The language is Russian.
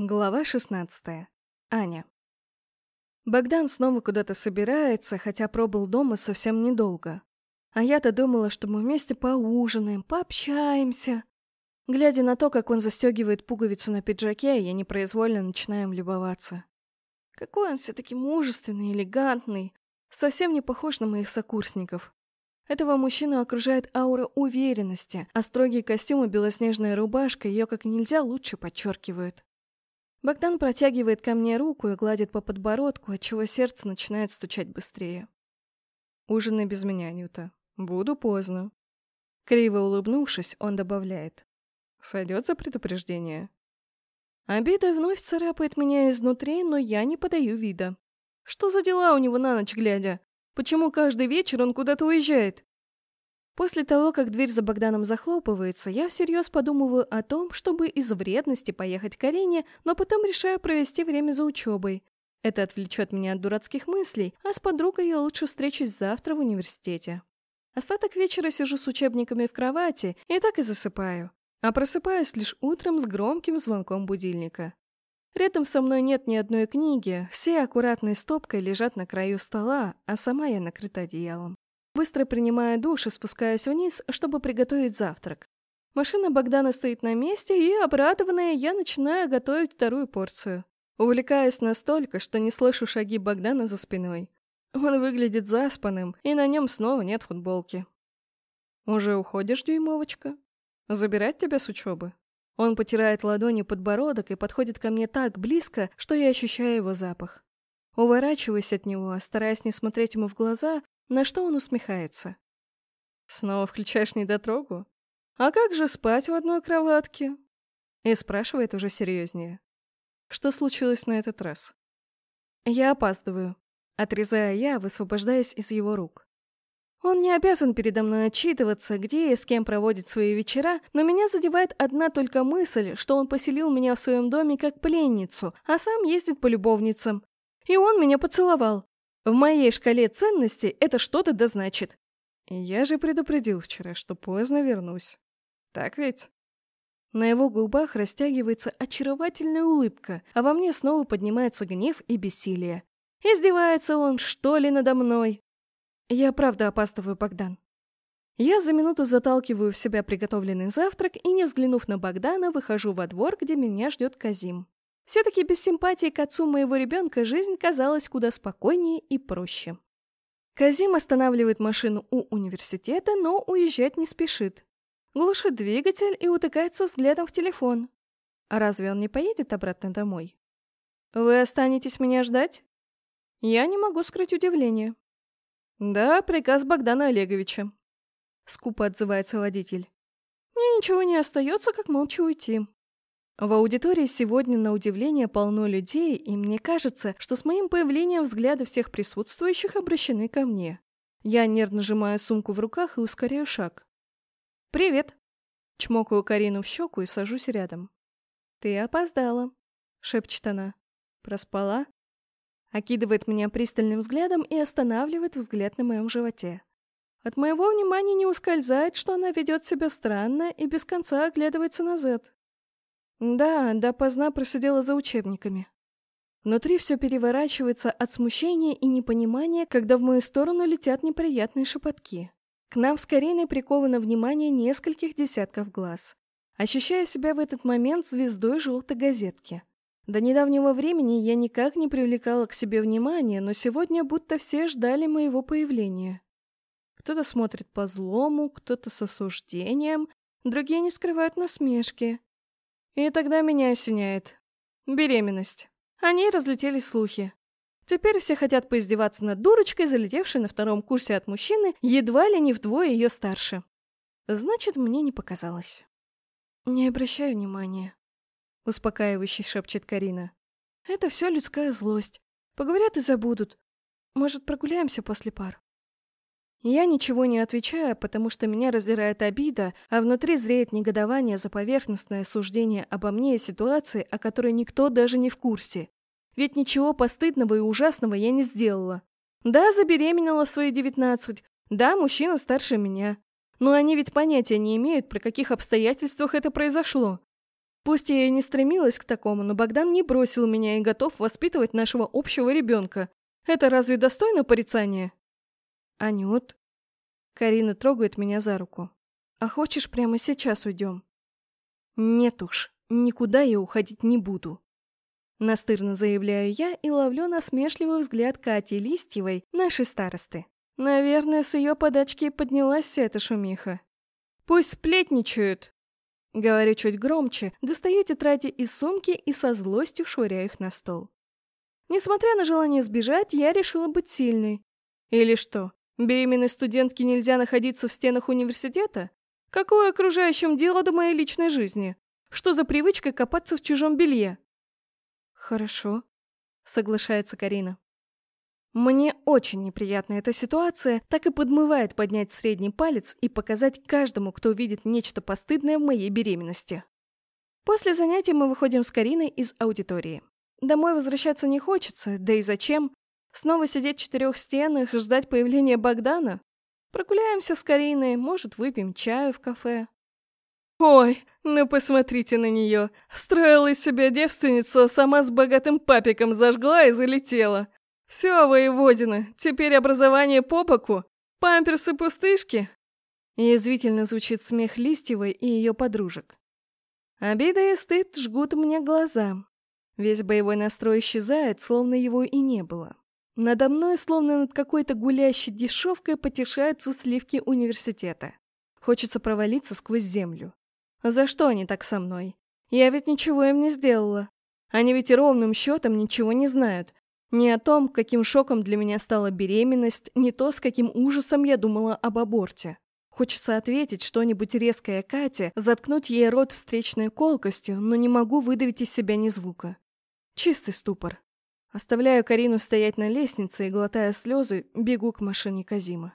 Глава 16. Аня. Богдан снова куда-то собирается, хотя пробыл дома совсем недолго. А я-то думала, что мы вместе поужинаем, пообщаемся. Глядя на то, как он застегивает пуговицу на пиджаке, я непроизвольно начинаю любоваться. Какой он все-таки мужественный, элегантный, совсем не похож на моих сокурсников. Этого мужчину окружает аура уверенности, а строгий костюм и белоснежная рубашка ее как нельзя лучше подчеркивают. Богдан протягивает ко мне руку и гладит по подбородку, отчего сердце начинает стучать быстрее. «Ужинай без меня, Нюта. Буду поздно». Криво улыбнувшись, он добавляет. «Сойдет за предупреждение?» Обида вновь царапает меня изнутри, но я не подаю вида. Что за дела у него на ночь глядя? Почему каждый вечер он куда-то уезжает? После того, как дверь за Богданом захлопывается, я всерьез подумываю о том, чтобы из вредности поехать к Арине, но потом решаю провести время за учебой. Это отвлечет меня от дурацких мыслей, а с подругой я лучше встречусь завтра в университете. Остаток вечера сижу с учебниками в кровати и так и засыпаю. А просыпаюсь лишь утром с громким звонком будильника. Рядом со мной нет ни одной книги, все аккуратной стопкой лежат на краю стола, а сама я накрыта одеялом. Быстро принимая душ и спускаюсь вниз, чтобы приготовить завтрак. Машина Богдана стоит на месте, и, обрадованная, я начинаю готовить вторую порцию. Увлекаюсь настолько, что не слышу шаги Богдана за спиной. Он выглядит заспанным, и на нем снова нет футболки. «Уже уходишь, дюймовочка? Забирать тебя с учебы?» Он потирает ладони подбородок и подходит ко мне так близко, что я ощущаю его запах. Уворачиваясь от него, стараясь не смотреть ему в глаза, на что он усмехается. «Снова включаешь недотрогу? А как же спать в одной кроватке?» И спрашивает уже серьезнее. Что случилось на этот раз? Я опаздываю, отрезая я, высвобождаясь из его рук. Он не обязан передо мной отчитываться, где и с кем проводит свои вечера, но меня задевает одна только мысль, что он поселил меня в своем доме как пленницу, а сам ездит по любовницам. И он меня поцеловал. В моей шкале ценностей это что-то да значит. Я же предупредил вчера, что поздно вернусь. Так ведь? На его губах растягивается очаровательная улыбка, а во мне снова поднимается гнев и бессилие. Издевается он, что ли, надо мной? Я правда опаздываю, Богдан. Я за минуту заталкиваю в себя приготовленный завтрак и, не взглянув на Богдана, выхожу во двор, где меня ждет Казим. Все-таки без симпатии к отцу моего ребенка жизнь казалась куда спокойнее и проще. Казим останавливает машину у университета, но уезжать не спешит. Глушит двигатель и утыкается взглядом в телефон. А разве он не поедет обратно домой? Вы останетесь меня ждать? Я не могу скрыть удивление. Да, приказ Богдана Олеговича. Скупо отзывается водитель. Мне ничего не остается, как молча уйти. В аудитории сегодня, на удивление, полно людей, и мне кажется, что с моим появлением взгляды всех присутствующих обращены ко мне. Я нервно сжимаю сумку в руках и ускоряю шаг. «Привет!» Чмокаю Карину в щеку и сажусь рядом. «Ты опоздала», — шепчет она. «Проспала?» Окидывает меня пристальным взглядом и останавливает взгляд на моем животе. От моего внимания не ускользает, что она ведет себя странно и без конца оглядывается назад. Да, допоздна просидела за учебниками. Внутри все переворачивается от смущения и непонимания, когда в мою сторону летят неприятные шепотки. К нам с Кариной приковано внимание нескольких десятков глаз. Ощущая себя в этот момент звездой желтой газетки. До недавнего времени я никак не привлекала к себе внимания, но сегодня будто все ждали моего появления. Кто-то смотрит по злому, кто-то с осуждением, другие не скрывают насмешки. И тогда меня осеняет. Беременность. О ней разлетелись слухи. Теперь все хотят поиздеваться над дурочкой, залетевшей на втором курсе от мужчины, едва ли не вдвое ее старше. Значит, мне не показалось. «Не обращай внимания», — успокаивающе шепчет Карина. «Это все людская злость. Поговорят и забудут. Может, прогуляемся после пар?» Я ничего не отвечаю, потому что меня раздирает обида, а внутри зреет негодование за поверхностное суждение обо мне и ситуации, о которой никто даже не в курсе. Ведь ничего постыдного и ужасного я не сделала. Да, забеременела в свои девятнадцать. Да, мужчина старше меня. Но они ведь понятия не имеют, при каких обстоятельствах это произошло. Пусть я и не стремилась к такому, но Богдан не бросил меня и готов воспитывать нашего общего ребенка. Это разве достойно порицания? Анют. Карина трогает меня за руку. А хочешь, прямо сейчас уйдем? Нет уж, никуда я уходить не буду. Настырно заявляю я и ловлю насмешливый взгляд Кати Листьевой, нашей старосты. Наверное, с ее подачки поднялась вся эта шумиха. Пусть сплетничают. Говорю чуть громче, достаю тетради из сумки и со злостью швыряю их на стол. Несмотря на желание сбежать, я решила быть сильной. Или что, беременной студентке нельзя находиться в стенах университета? Какое окружающим дело до моей личной жизни? Что за привычка копаться в чужом белье? «Хорошо», — соглашается Карина. Мне очень неприятна эта ситуация, так и подмывает поднять средний палец и показать каждому, кто видит нечто постыдное в моей беременности. После занятия мы выходим с Кариной из аудитории. Домой возвращаться не хочется, да и зачем? Снова сидеть в четырех стенах ждать появления Богдана? Прогуляемся с Кариной, может, выпьем чаю в кафе. Ой, ну посмотрите на нее. Строила из себя девственницу, а сама с богатым папиком зажгла и залетела. Все, воеводина, теперь образование по боку, памперсы-пустышки. Язвительно звучит смех Листьевой и ее подружек. Обида и стыд жгут мне глаза. Весь боевой настрой исчезает, словно его и не было. Надо мной, словно над какой-то гулящей дешевкой, потешаются сливки университета. Хочется провалиться сквозь землю. За что они так со мной? Я ведь ничего им не сделала. Они ведь ровным счетом ничего не знают. Ни о том, каким шоком для меня стала беременность, ни то, с каким ужасом я думала об аборте. Хочется ответить что-нибудь резкое Кате, заткнуть ей рот встречной колкостью, но не могу выдавить из себя ни звука. Чистый ступор. Оставляю Карину стоять на лестнице и, глотая слезы, бегу к машине Казима.